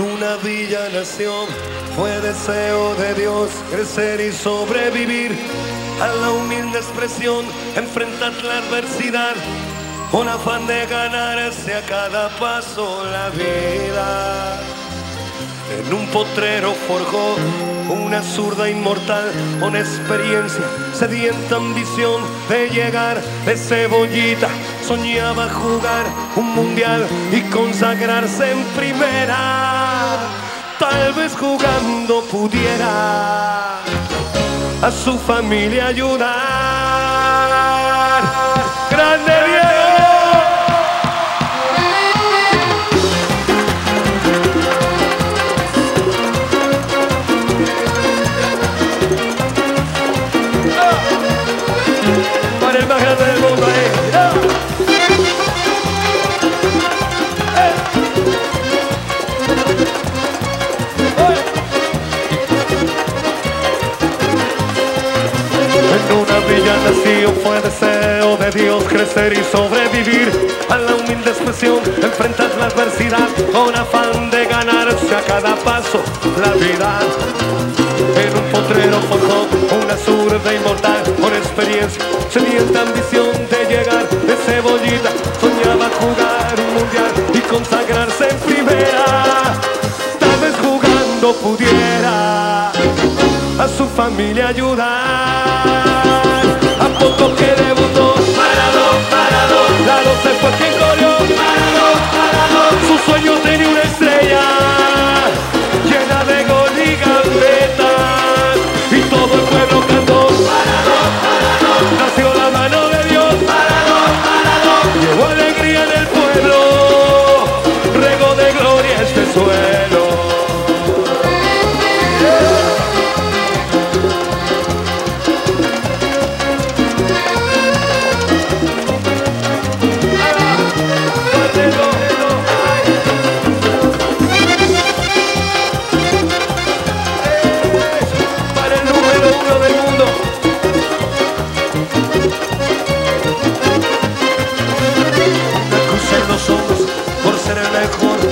Una villa nación fue deseo de Dios crecer y sobrevivir a la humilde expresión, enfrentar la adversidad con afán de ganarse a cada paso la vida. En un potrero forjó una zurda inmortal con experiencia, sedienta ambición de llegar de cebollita. Soñaba jugar un mundial y consagrarse en primera. Tal vez jugando pudiera a su familia ayudar. ¡Grande Diego! Para el más grande fue deseo de Dios crecer y sobrevivir a la humilde expresión, enfrentar la adversidad con afán de ganarse a cada paso la vida. En un potrero forjó una zurda inmortal con experiencia, sedienta ambición de llegar de cebollita, soñaba jugar un mundial y consagrarse en primera. Tal vez jugando pudiera a su familia ayudar. Poco que debutó, parado, parado, Lalo se fue quien corrió, parado, parado. Su sueño tenía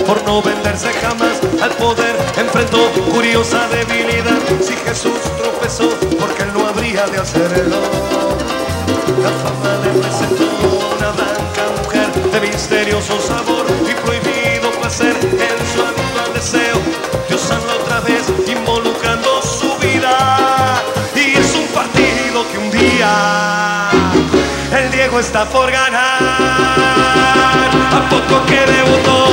por no venderse jamás al poder. Enfrentó curiosa debilidad. Si Jesús tropezó, porque él no habría de hacerlo. La fama le presentó una blanca mujer de misterioso sabor y prohibido placer en su habitual deseo. Dios sanó otra vez involucrando su vida y es un partido que un día el Diego está por ganar. A poco que debutó,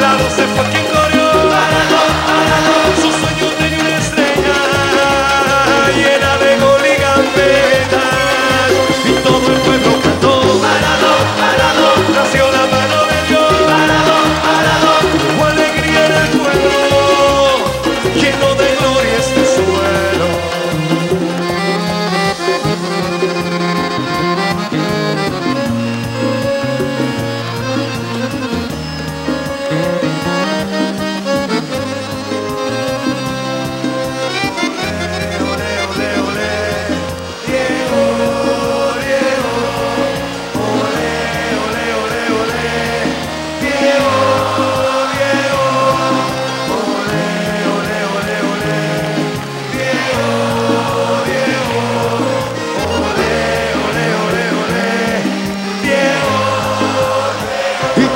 Lalo se fue quien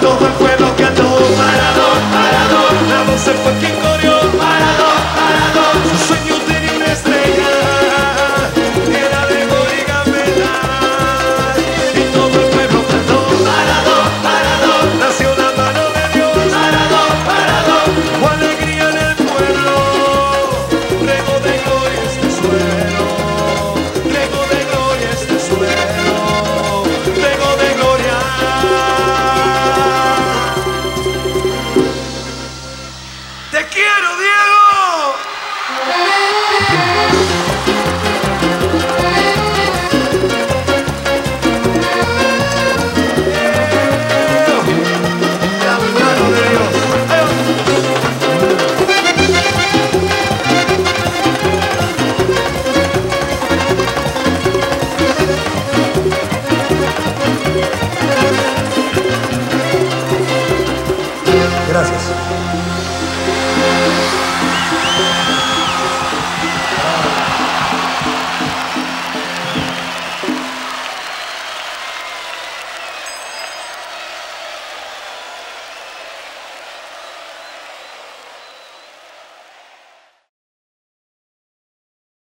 todo el pueblo cantó parado, parado La voz se fue Gracias.